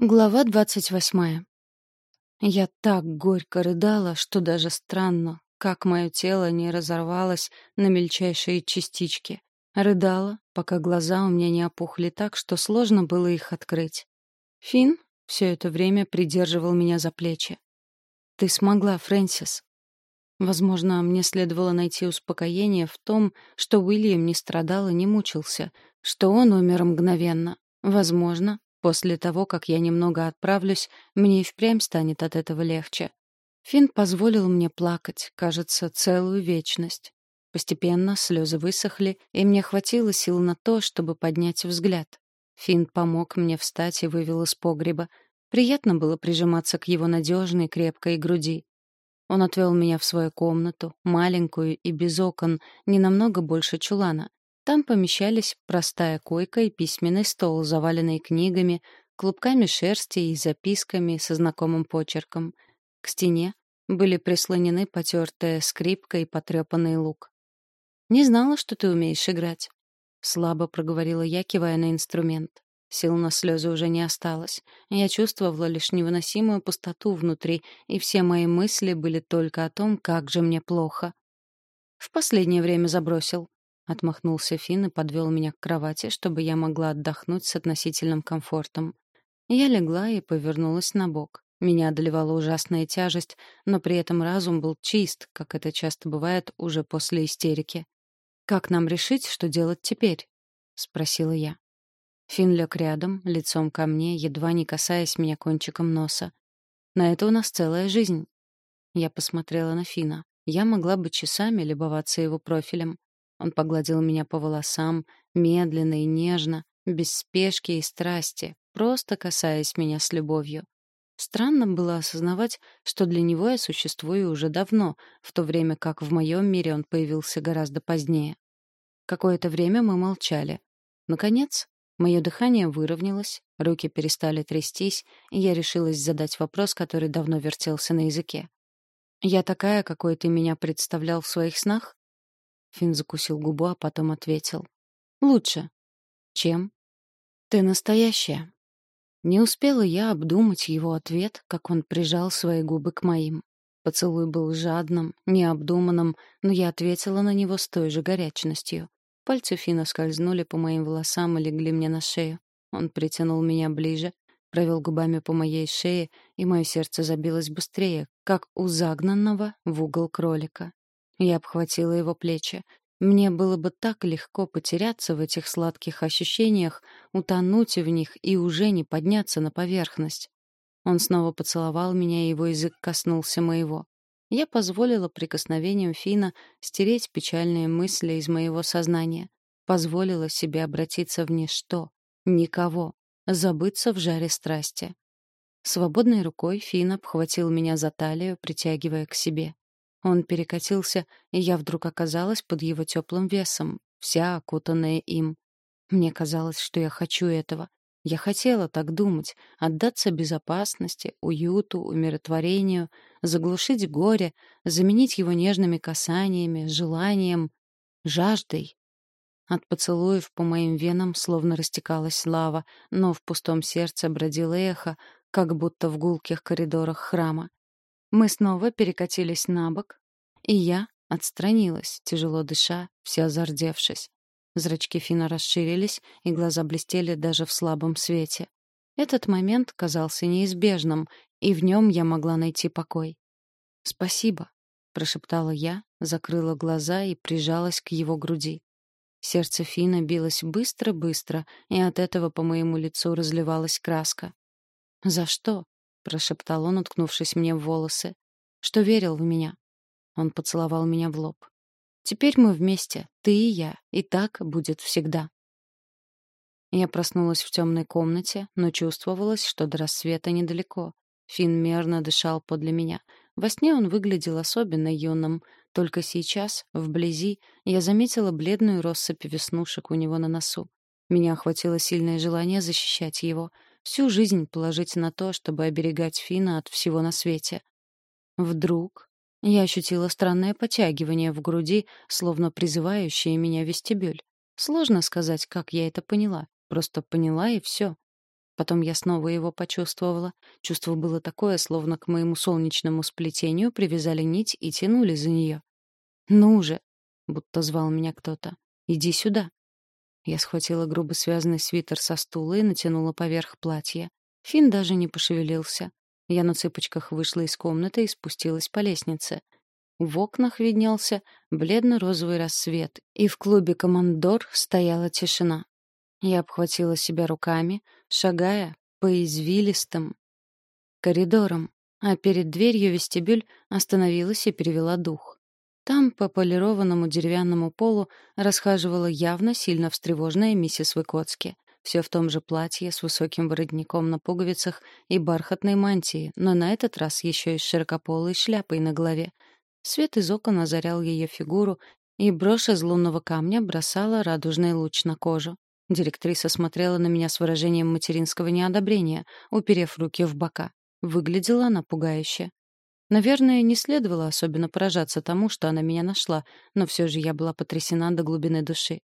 Глава двадцать восьмая. Я так горько рыдала, что даже странно, как мое тело не разорвалось на мельчайшие частички. Рыдала, пока глаза у меня не опухли так, что сложно было их открыть. Финн все это время придерживал меня за плечи. «Ты смогла, Фрэнсис». Возможно, мне следовало найти успокоение в том, что Уильям не страдал и не мучился, что он умер мгновенно. Возможно, После того, как я немного отправлюсь, мне и впрямь станет от этого легче. Финн позволил мне плакать, кажется, целую вечность. Постепенно слезы высохли, и мне хватило сил на то, чтобы поднять взгляд. Финн помог мне встать и вывел из погреба. Приятно было прижиматься к его надежной, крепкой груди. Он отвел меня в свою комнату, маленькую и без окон, не намного больше чулана. Там помещались простая койка и письменный стол, заваленный книгами, клубками шерсти и записками со знакомым почерком. К стене были прислонены потертая скрипка и потрепанный лук. «Не знала, что ты умеешь играть», — слабо проговорила я, кивая на инструмент. Сил на слезы уже не осталось. Я чувствовала лишь невыносимую пустоту внутри, и все мои мысли были только о том, как же мне плохо. В последнее время забросил. Отмахнулся Финн и подвел меня к кровати, чтобы я могла отдохнуть с относительным комфортом. Я легла и повернулась на бок. Меня одолевала ужасная тяжесть, но при этом разум был чист, как это часто бывает уже после истерики. «Как нам решить, что делать теперь?» — спросила я. Финн лег рядом, лицом ко мне, едва не касаясь меня кончиком носа. «На это у нас целая жизнь». Я посмотрела на Фина. Я могла бы часами любоваться его профилем. Он погладил меня по волосам, медленно и нежно, без спешки и страсти, просто касаясь меня с любовью. Странно было осознавать, что для него я существую уже давно, в то время как в моем мире он появился гораздо позднее. Какое-то время мы молчали. Наконец, мое дыхание выровнялось, руки перестали трястись, и я решилась задать вопрос, который давно вертелся на языке. «Я такая, какой ты меня представлял в своих снах?» Финн закусил губу, а потом ответил. «Лучше». «Чем?» «Ты настоящая». Не успела я обдумать его ответ, как он прижал свои губы к моим. Поцелуй был жадным, необдуманным, но я ответила на него с той же горячностью. Пальцы Фина скользнули по моим волосам и легли мне на шею. Он притянул меня ближе, провел губами по моей шее, и мое сердце забилось быстрее, как у загнанного в угол кролика. Я обхватила его плечи. Мне было бы так легко потеряться в этих сладких ощущениях, утонуть в них и уже не подняться на поверхность. Он снова поцеловал меня, и его язык коснулся моего. Я позволила прикосновениям Фина стереть печальные мысли из моего сознания. Позволила себе обратиться в ничто, никого, забыться в жаре страсти. Свободной рукой Фин обхватил меня за талию, притягивая к себе. Он перекатился, и я вдруг оказалась под его теплым весом, вся окутанная им. Мне казалось, что я хочу этого. Я хотела так думать, отдаться безопасности, уюту, умиротворению, заглушить горе, заменить его нежными касаниями, желанием, жаждой. От поцелуев по моим венам словно растекалась лава, но в пустом сердце бродило эхо, как будто в гулких коридорах храма. Мы снова перекатились на бок, и я отстранилась, тяжело дыша, вся зардевшись. Зрачки Фина расширились, и глаза блестели даже в слабом свете. Этот момент казался неизбежным, и в нем я могла найти покой. «Спасибо», — прошептала я, закрыла глаза и прижалась к его груди. Сердце Фина билось быстро-быстро, и от этого по моему лицу разливалась краска. «За что?» Прошептал он, уткнувшись мне в волосы. Что верил в меня. Он поцеловал меня в лоб. Теперь мы вместе, ты и я, и так будет всегда. Я проснулась в темной комнате, но чувствовалось, что до рассвета недалеко. Фин мерно дышал подле меня. Во сне он выглядел особенно юным. Только сейчас, вблизи, я заметила бледную россыпь веснушек у него на носу. Меня охватило сильное желание защищать его — всю жизнь положить на то, чтобы оберегать Фина от всего на свете. Вдруг я ощутила странное потягивание в груди, словно призывающее меня вестибюль. Сложно сказать, как я это поняла. Просто поняла и все. Потом я снова его почувствовала. Чувство было такое, словно к моему солнечному сплетению привязали нить и тянули за нее. «Ну же!» — будто звал меня кто-то. «Иди сюда!» Я схватила грубо связанный свитер со стула и натянула поверх платья. Фин даже не пошевелился. Я на цыпочках вышла из комнаты и спустилась по лестнице. В окнах виднелся бледно-розовый рассвет, и в клубе «Командор» стояла тишина. Я обхватила себя руками, шагая по извилистым коридорам, а перед дверью вестибюль остановилась и перевела дух. Там по полированному деревянному полу расхаживала явно сильно встревоженная миссис Выкоцки. Все в том же платье с высоким воротником на пуговицах и бархатной мантии, но на этот раз еще и с широкополой шляпой на голове. Свет из окон озарял ее фигуру, и брошь из лунного камня бросала радужный луч на кожу. Директриса смотрела на меня с выражением материнского неодобрения, уперев руки в бока. Выглядела она пугающе. Наверное, не следовало особенно поражаться тому, что она меня нашла, но все же я была потрясена до глубины души.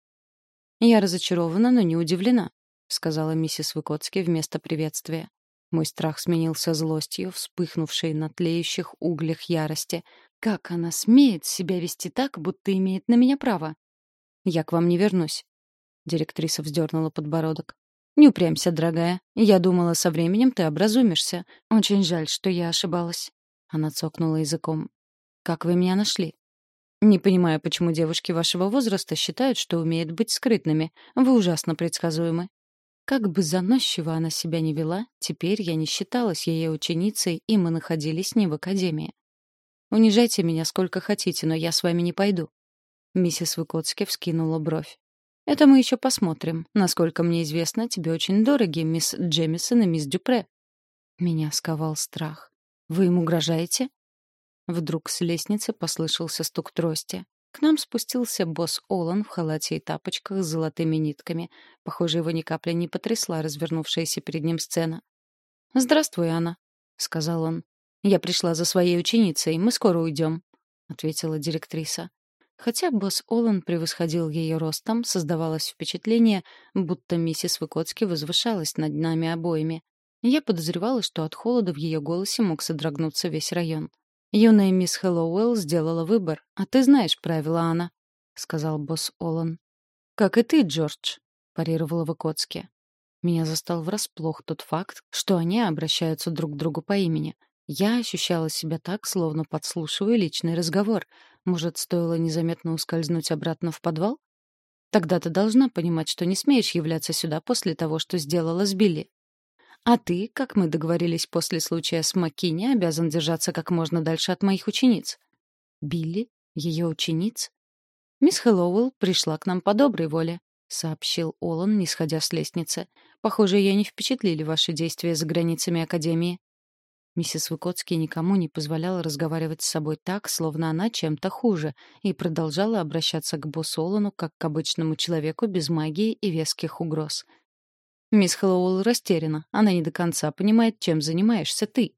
«Я разочарована, но не удивлена», — сказала миссис Выкоцки вместо приветствия. Мой страх сменился злостью, вспыхнувшей на тлеющих углях ярости. Как она смеет себя вести так, будто имеет на меня право? «Я к вам не вернусь», Директриса вздернула подбородок. «Не упрямься, дорогая. Я думала, со временем ты образумишься. Очень жаль, что я ошибалась». Она цокнула языком. «Как вы меня нашли?» «Не понимаю, почему девушки вашего возраста считают, что умеют быть скрытными. Вы ужасно предсказуемы». Как бы заносчиво она себя не вела, теперь я не считалась ее ученицей, и мы находились не в академии. «Унижайте меня сколько хотите, но я с вами не пойду». Миссис Выкоцки вскинула бровь. Это мы еще посмотрим. Насколько мне известно, тебе очень дороги мисс Джемисон и мисс Дюпре. Меня сковал страх. Вы им угрожаете? Вдруг с лестницы послышался стук трости. К нам спустился босс Олан в халате и тапочках с золотыми нитками. Похоже, его ни капли не потрясла развернувшаяся перед ним сцена. «Здравствуй, Анна», — сказал он. «Я пришла за своей ученицей, мы скоро уйдем», — ответила директриса. Хотя босс Олан превосходил ее ростом, создавалось впечатление, будто миссис Выкоцки возвышалась над нами обоими. Я подозревала, что от холода в ее голосе мог содрогнуться весь район. «Юная мисс Хэллоуэлл сделала выбор, а ты знаешь правила, Анна», — сказал босс Олан. «Как и ты, Джордж», — парировала Выкоцки. Меня застал врасплох тот факт, что они обращаются друг к другу по имени — я ощущала себя так, словно подслушиваю личный разговор. Может, стоило незаметно ускользнуть обратно в подвал? Тогда ты должна понимать, что не смеешь являться сюда после того, что сделала с Билли. А ты, как мы договорились после случая с Маккини, обязан держаться как можно дальше от моих учениц. Билли? Ее учениц? Мисс Хэллоуэлл пришла к нам по доброй воле, сообщил Олан, не сходя с лестницы. Похоже, ее не впечатлили ваши действия за границами Академии. Миссис Выкоцкий никому не позволяла разговаривать с собой так, словно она чем-то хуже, и продолжала обращаться к Босолану как к обычному человеку без магии и веских угроз. «Мисс Хэллоуэлл растеряна. Она не до конца понимает, чем занимаешься ты».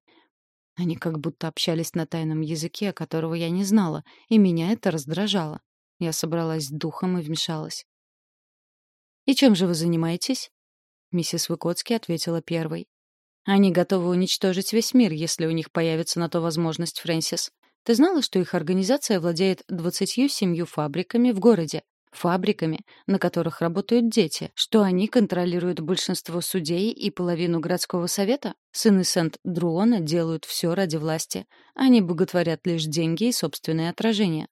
Они как будто общались на тайном языке, которого я не знала, и меня это раздражало. Я собралась с духом и вмешалась. «И чем же вы занимаетесь?» Миссис Выкоцкий ответила первой. Они готовы уничтожить весь мир, если у них появится на то возможность, Фрэнсис. Ты знала, что их организация владеет 27 фабриками в городе? Фабриками, на которых работают дети, что они контролируют большинство судей и половину городского совета? Сыны Сент-Друона делают все ради власти. Они боготворят лишь деньги и собственное отражение.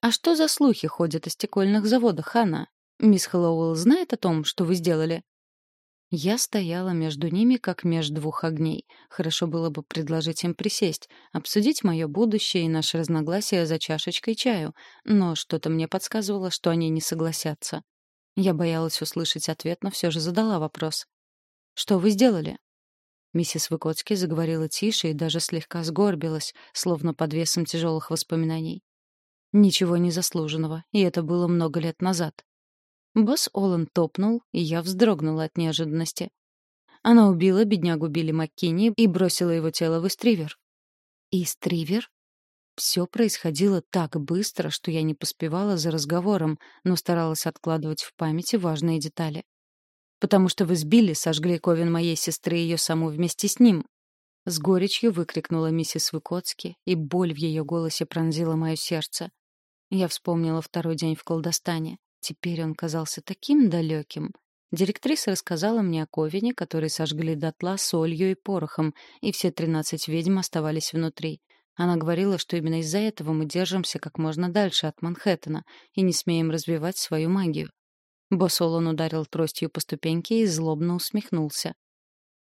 А что за слухи ходят о стекольных заводах, Ханна? Мисс Хэллоуэлл знает о том, что вы сделали? Я стояла между ними, как между двух огней. Хорошо было бы предложить им присесть, обсудить мое будущее и наши разногласия за чашечкой чаю, но что-то мне подсказывало, что они не согласятся. Я боялась услышать ответ, но все же задала вопрос. «Что вы сделали?» Миссис Выкоцки заговорила тише и даже слегка сгорбилась, словно под весом тяжелых воспоминаний. Ничего незаслуженного, и это было много лет назад. Босс Олан топнул, и я вздрогнула от неожиданности. Она убила беднягу Билли Маккини и бросила его тело в Истривер. Истривер? Все происходило так быстро, что я не поспевала за разговором, но старалась откладывать в памяти важные детали. Потому что вы сбили, сожгли Ковен моей сестры и ее саму вместе с ним. С горечью выкрикнула миссис Выкоцки, и боль в ее голосе пронзила мое сердце. Я вспомнила второй день в колдостане. Теперь он казался таким далеким. Директриса рассказала мне о Ковине, который сожгли дотла солью и порохом, и все тринадцать ведьм оставались внутри. Она говорила, что именно из-за этого мы держимся как можно дальше от Манхэттена и не смеем развивать свою магию. Босолон ударил тростью по ступеньке и злобно усмехнулся.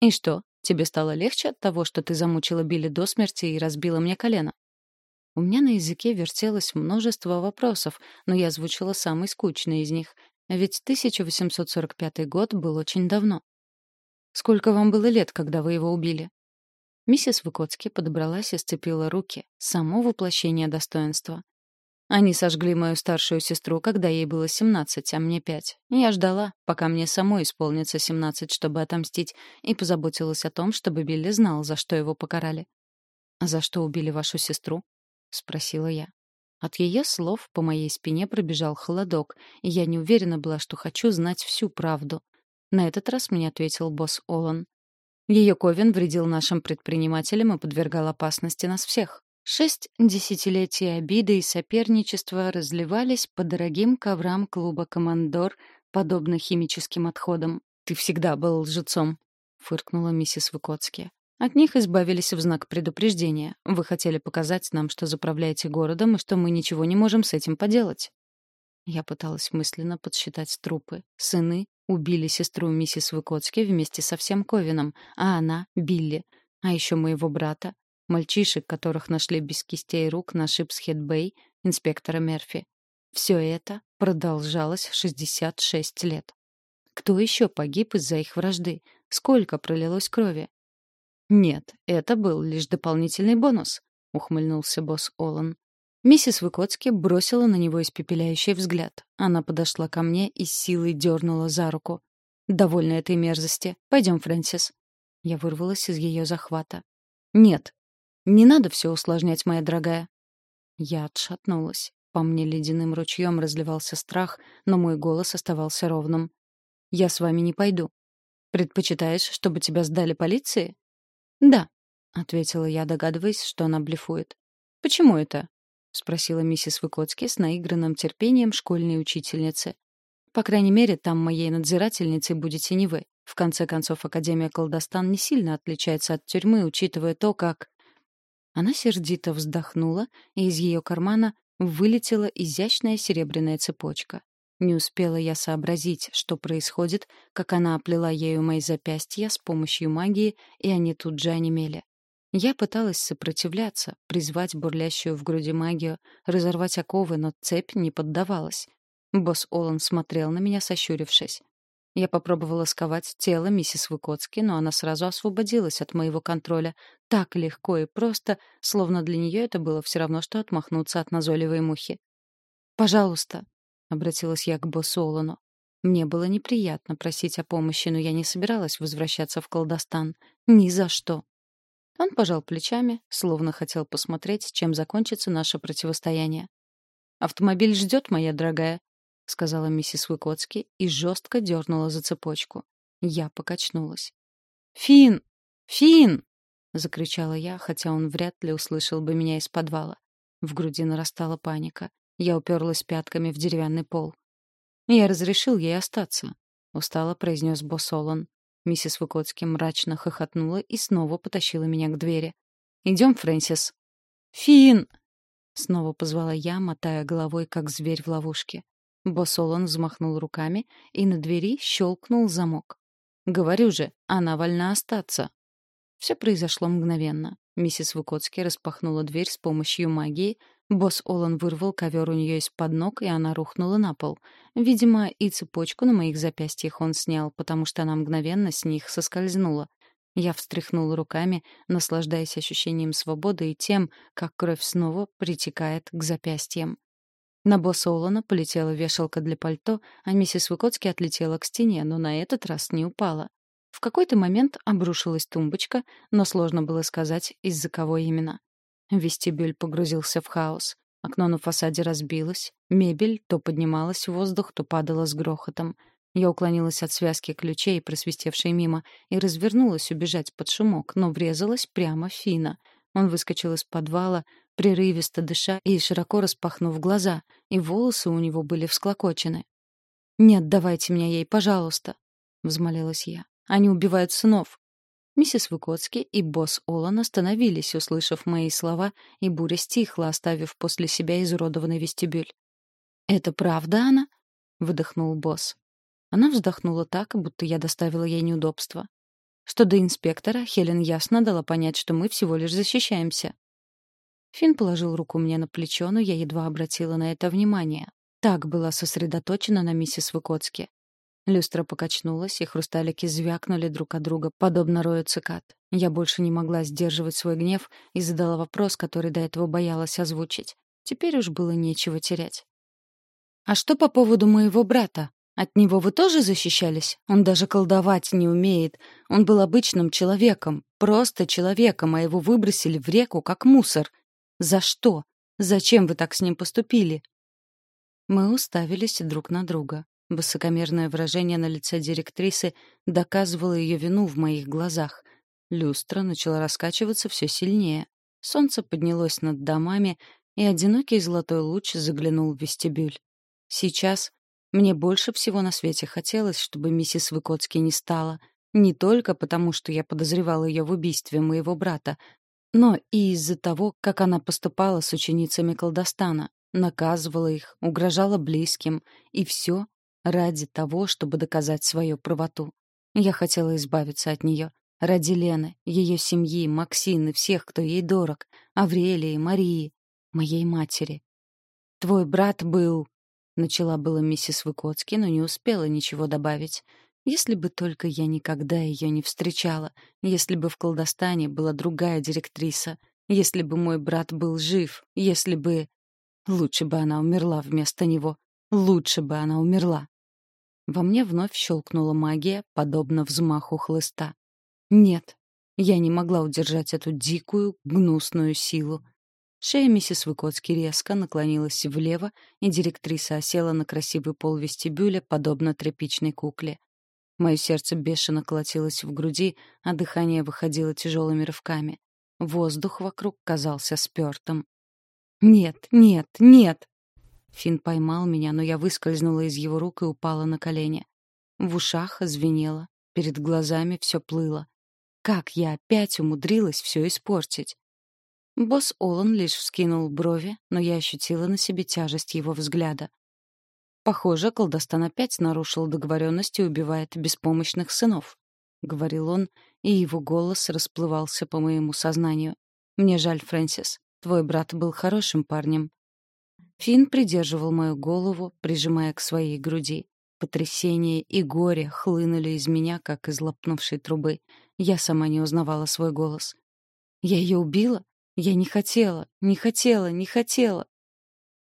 «И что, тебе стало легче от того, что ты замучила Билли до смерти и разбила мне колено?» У меня на языке вертелось множество вопросов, но я озвучила самый скучный из них. Ведь 1845 год был очень давно. «Сколько вам было лет, когда вы его убили?» Миссис Выкоцки подобралась и сцепила руки. Само воплощение достоинства. Они сожгли мою старшую сестру, когда ей было 17, а мне 5. Я ждала, пока мне самой исполнится 17, чтобы отомстить, и позаботилась о том, чтобы Билли знал, за что его покарали. «А за что убили вашу сестру?» — спросила я. От ее слов по моей спине пробежал холодок, и я не уверена была, что хочу знать всю правду. На этот раз мне ответил босс Олан. Ее Ковен вредил нашим предпринимателям и подвергал опасности нас всех. Шесть десятилетий обиды и соперничества разливались по дорогим коврам клуба «Командор», подобно химическим отходам. «Ты всегда был лжецом», — фыркнула миссис Выкоцки. «От них избавились в знак предупреждения. Вы хотели показать нам, что заправляете городом и что мы ничего не можем с этим поделать». Я пыталась мысленно подсчитать трупы. Сыны убили сестру миссис Выкоцки вместе со всем Ковином, а она — Билли. А еще моего брата, мальчишек, которых нашли без кистей рук на Шипсхед-Бэй, инспектора Мерфи. Все это продолжалось 66 лет. Кто еще погиб из-за их вражды? Сколько пролилось крови? Нет, это был лишь дополнительный бонус, ухмыльнулся босс Олан. Миссис Выкоцки бросила на него испепеляющий взгляд. Она подошла ко мне и силой дернула за руку. «Довольно этой мерзости. Пойдем, Фрэнсис». Я вырвалась из ее захвата. «Нет. Не надо все усложнять, моя дорогая». Я отшатнулась. По мне ледяным ручьем разливался страх, но мой голос оставался ровным. «Я с вами не пойду. Предпочитаешь, чтобы тебя сдали полиции?» «Да», — ответила я, догадываясь, что она блефует. «Почему это?» — спросила миссис Выкоцки с наигранным терпением школьной учительницы. «По крайней мере, там моей надзирательницей будете не вы. В конце концов, Академия Колдостан не сильно отличается от тюрьмы, учитывая то, как...» Она сердито вздохнула, и из ее кармана вылетела изящная серебряная цепочка. Не успела я сообразить, что происходит, как она оплела ею мои запястья с помощью магии, и они тут же онемели. Я пыталась сопротивляться, призвать бурлящую в груди магию, разорвать оковы, но цепь не поддавалась. Босс Олан смотрел на меня, сощурившись. Я попробовала сковать тело миссис Выкоцки, но она сразу освободилась от моего контроля. Так легко и просто, словно для нее это было все равно, что отмахнуться от назойливой мухи. «Пожалуйста», — обратилась я к боссу. Мне было неприятно просить о помощи, но я не собиралась возвращаться в колдостан. Ни за что. Он пожал плечами, словно хотел посмотреть, чем закончится наше противостояние. «Автомобиль ждет, моя дорогая», — сказала миссис Выкоцки и жестко дернула за цепочку. Я покачнулась. «Фин! Фин!» — закричала я, хотя он вряд ли услышал бы меня из подвала. В груди нарастала паника. Я уперлась пятками в деревянный пол. «Я разрешил ей остаться», — устало произнес босс Олан. Миссис Выкоцки мрачно хохотнула и снова потащила меня к двери. «Идем, Фрэнсис». «Фин!» Снова позвала я, мотая головой, как зверь в ловушке. Босолон взмахнул руками, и на двери щелкнул замок. «Говорю же, она вольна остаться». Все произошло мгновенно. Миссис Выкоцки распахнула дверь с помощью магии, Босс Олан вырвал ковер у нее из-под ног, и она рухнула на пол. Видимо, и цепочку на моих запястьях он снял, потому что она мгновенно с них соскользнула. Я встряхнула руками, наслаждаясь ощущением свободы и тем, как кровь снова притекает к запястьям. На босса Олана полетела вешалка для пальто, а миссис Выкоцки отлетела к стене, но на этот раз не упала. В какой-то момент обрушилась тумбочка, но сложно было сказать, из-за кого именно. Вестибюль погрузился в хаос. Окно на фасаде разбилось, мебель то поднималась в воздух, то падала с грохотом. Я уклонилась от связки ключей, просвистевшей мимо, и развернулась убежать под шумок, но врезалась прямо Фина. Он выскочил из подвала, прерывисто дыша и широко распахнув глаза, и волосы у него были всклокочены. «Не отдавайте меня ей, пожалуйста», — взмолилась я. «Они убивают сынов». Миссис Выкоцки и босс Олан остановились, услышав мои слова, и буря стихла, оставив после себя изуродованный вестибюль. «Это правда она?» — выдохнул босс. Она вздохнула так, будто я доставила ей неудобства. Что до инспектора, Хелен ясно дала понять, что мы всего лишь защищаемся. Финн положил руку мне на плечо, но я едва обратила на это внимание. Так была сосредоточена на миссис Выкоцки. Люстра покачнулась, и хрусталики звякнули друг от друга, подобно рою цикад. Я больше не могла сдерживать свой гнев и задала вопрос, который до этого боялась озвучить. Теперь уж было нечего терять. «А что по поводу моего брата? От него вы тоже защищались? Он даже колдовать не умеет. Он был обычным человеком, просто человеком, а его выбросили в реку как мусор. За что? Зачем вы так с ним поступили?» Мы уставились друг на друга. Высокомерное выражение на лице директрисы доказывало ее вину в моих глазах. Люстра начала раскачиваться все сильнее. Солнце поднялось над домами, и одинокий золотой луч заглянул в вестибюль. Сейчас мне больше всего на свете хотелось, чтобы миссис Выкоцки не стала. Не только потому, что я подозревала ее в убийстве моего брата, но и из-за того, как она поступала с ученицами колдостана, наказывала их, угрожала близким, и все ради того, чтобы доказать свою правоту. Я хотела избавиться от нее. Ради Лены, ее семьи, Максины, всех, кто ей дорог, Аврелии, Марии, моей матери. «Твой брат был...» — начала была миссис Выкоцки, но не успела ничего добавить. Если бы только я никогда ее не встречала, если бы в колдостане была другая директриса, если бы мой брат был жив, если бы... Лучше бы она умерла вместо него. Лучше бы она умерла. Во мне вновь щелкнула магия, подобно взмаху хлыста. Нет, я не могла удержать эту дикую, гнусную силу. Шея миссис Выкоцки резко наклонилась влево, и директриса осела на красивый пол вестибюля, подобно тряпичной кукле. Мое сердце бешено колотилось в груди, а дыхание выходило тяжелыми рывками. Воздух вокруг казался спёртым. «Нет, нет, нет!» Фин поймал меня, но я выскользнула из его рук и упала на колени. В ушах звенело, перед глазами все плыло. Как я опять умудрилась все испортить? Босс Олан лишь вскинул брови, но я ощутила на себе тяжесть его взгляда. Похоже, колдостан опять нарушил договоренность и убивает беспомощных сынов, говорил он, и его голос расплывался по моему сознанию. Мне жаль, Фрэнсис. Твой брат был хорошим парнем. Фин придерживал мою голову, прижимая к своей груди. Потрясение и горе хлынули из меня, как из лопнувшей трубы. Я сама не узнавала свой голос. Я ее убила? Я не хотела, не хотела, не хотела.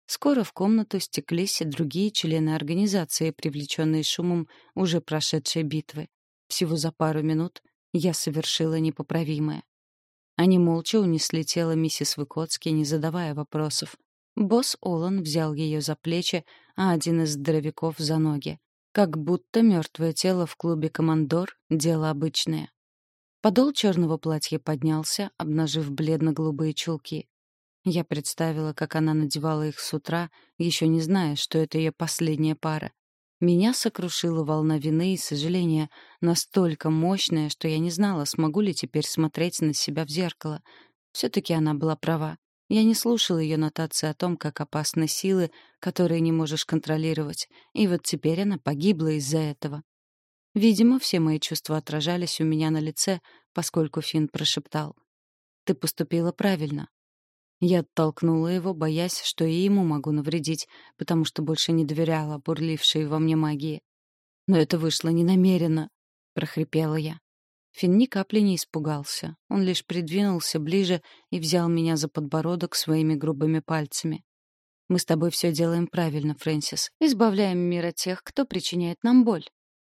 Скоро в комнату стеклись и другие члены организации, привлеченные шумом уже прошедшей битвы. Всего за пару минут я совершила непоправимое. Они молча унесли тело миссис Выкоцки, не задавая вопросов. Босс Олан взял ее за плечи, а один из здоровяков — за ноги. Как будто мертвое тело в клубе «Командор» — дело обычное. Подол черного платья поднялся, обнажив бледно-голубые чулки. Я представила, как она надевала их с утра, еще не зная, что это ее последняя пара. Меня сокрушила волна вины и сожаления, настолько мощная, что я не знала, смогу ли теперь смотреть на себя в зеркало. Все-таки она была права. Я не слушала ее нотации о том, как опасны силы, которые не можешь контролировать, и вот теперь она погибла из-за этого. Видимо, все мои чувства отражались у меня на лице, поскольку Финн прошептал. «Ты поступила правильно. Я оттолкнула его, боясь, что и ему могу навредить, потому что больше не доверяла бурлившей во мне магии. «Но это вышло ненамеренно», — прохрипела я. Финн ни капли не испугался. Он лишь придвинулся ближе и взял меня за подбородок своими грубыми пальцами. «Мы с тобой все делаем правильно, Фрэнсис. Избавляем мир от тех, кто причиняет нам боль».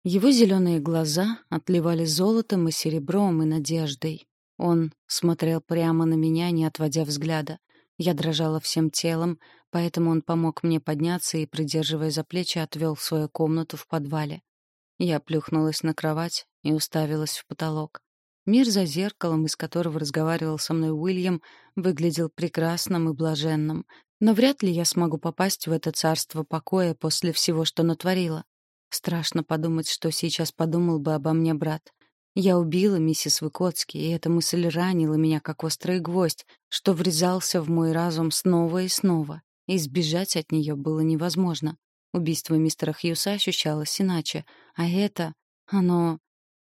Его зеленые глаза отливали золотом и серебром и надеждой. Он смотрел прямо на меня, не отводя взгляда. Я дрожала всем телом, поэтому он помог мне подняться и, придерживая за плечи, отвел в свою комнату в подвале. Я плюхнулась на кровать и уставилась в потолок. Мир за зеркалом, из которого разговаривал со мной Уильям, выглядел прекрасным и блаженным. Но вряд ли я смогу попасть в это царство покоя после всего, что натворила. Страшно подумать, что сейчас подумал бы обо мне брат. Я убила миссис Выкоцки, и эта мысль ранила меня, как острый гвоздь, что врезался в мой разум снова и снова. И сбежать от нее было невозможно. Убийство мистера Хьюса ощущалось иначе, а это... оно...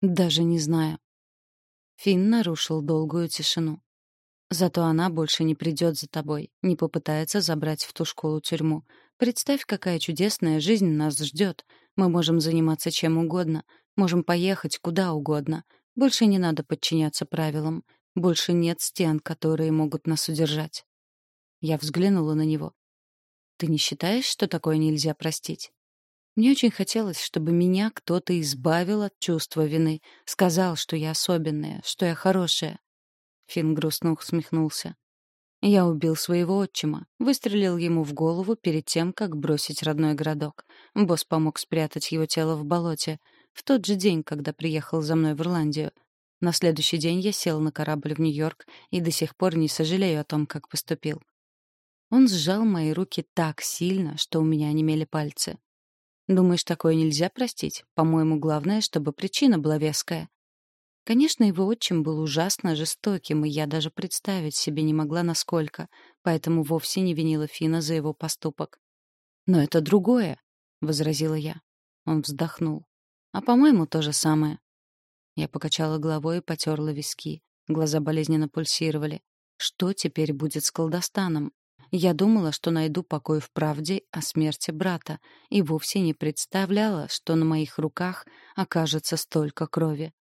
даже не знаю. Финн нарушил долгую тишину. Зато она больше не придет за тобой, не попытается забрать в ту школу-тюрьму. Представь, какая чудесная жизнь нас ждет. Мы можем заниматься чем угодно, можем поехать куда угодно. Больше не надо подчиняться правилам. Больше нет стен, которые могут нас удержать. Я взглянула на него. Ты не считаешь, что такое нельзя простить? Мне очень хотелось, чтобы меня кто-то избавил от чувства вины, сказал, что я особенная, что я хорошая. Финн грустно усмехнулся. Я убил своего отчима, выстрелил ему в голову перед тем, как бросить родной городок. Босс помог спрятать его тело в болоте. В тот же день, когда приехал за мной в Ирландию. На следующий день я сел на корабль в Нью-Йорк и до сих пор не сожалею о том, как поступил. Он сжал мои руки так сильно, что у меня онемели пальцы. Думаешь, такое нельзя простить? По-моему, главное, чтобы причина была веская. Конечно, его отчим был ужасно жестоким, и я даже представить себе не могла, насколько, поэтому вовсе не винила Фина за его поступок. «Но это другое», — возразила я. Он вздохнул. «А, по-моему, то же самое». Я покачала головой и потерла виски. Глаза болезненно пульсировали. Что теперь будет с колдостаном? Я думала, что найду покой в правде о смерти брата, и вовсе не представляла, что на моих руках окажется столько крови.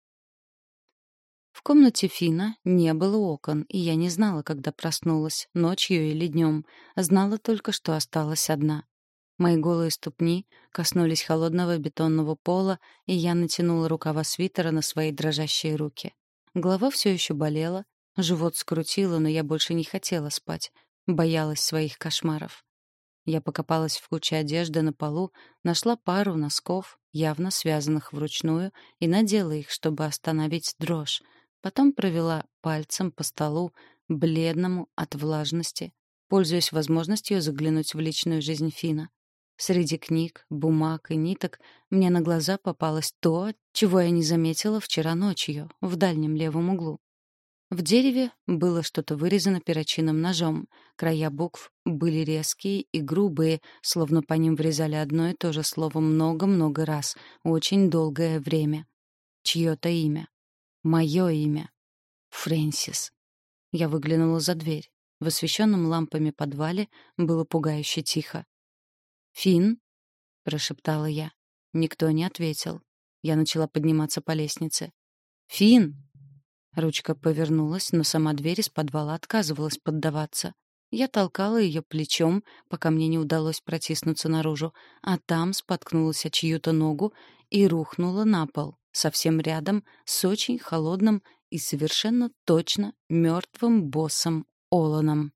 В комнате Фина не было окон, и я не знала, когда проснулась, ночью или днем. Знала только, что осталась одна. Мои голые ступни коснулись холодного бетонного пола, и я натянула рукава свитера на свои дрожащие руки. Голова все еще болела, живот скрутило, но я больше не хотела спать. Боялась своих кошмаров. Я покопалась в куче одежды на полу, нашла пару носков, явно связанных вручную, и надела их, чтобы остановить дрожь. Потом провела пальцем по столу, бледному от влажности, пользуясь возможностью заглянуть в личную жизнь Фина. Среди книг, бумаг и ниток мне на глаза попалось то, чего я не заметила вчера ночью, в дальнем левом углу. В дереве было что-то вырезано перочинным ножом. Края букв были резкие и грубые, словно по ним врезали одно и то же слово много-много раз, очень долгое время. Чье-то имя. Мое имя. Фрэнсис. Я выглянула за дверь. В освещенном лампами подвале было пугающе тихо. «Финн?» — прошептала я. Никто не ответил. Я начала подниматься по лестнице. «Финн!» Ручка повернулась, но сама дверь из подвала отказывалась поддаваться. Я толкала ее плечом, пока мне не удалось протиснуться наружу, а там споткнулась о чью-то ногу и рухнула на пол, совсем рядом с очень холодным и совершенно точно мертвым боссом Оланом.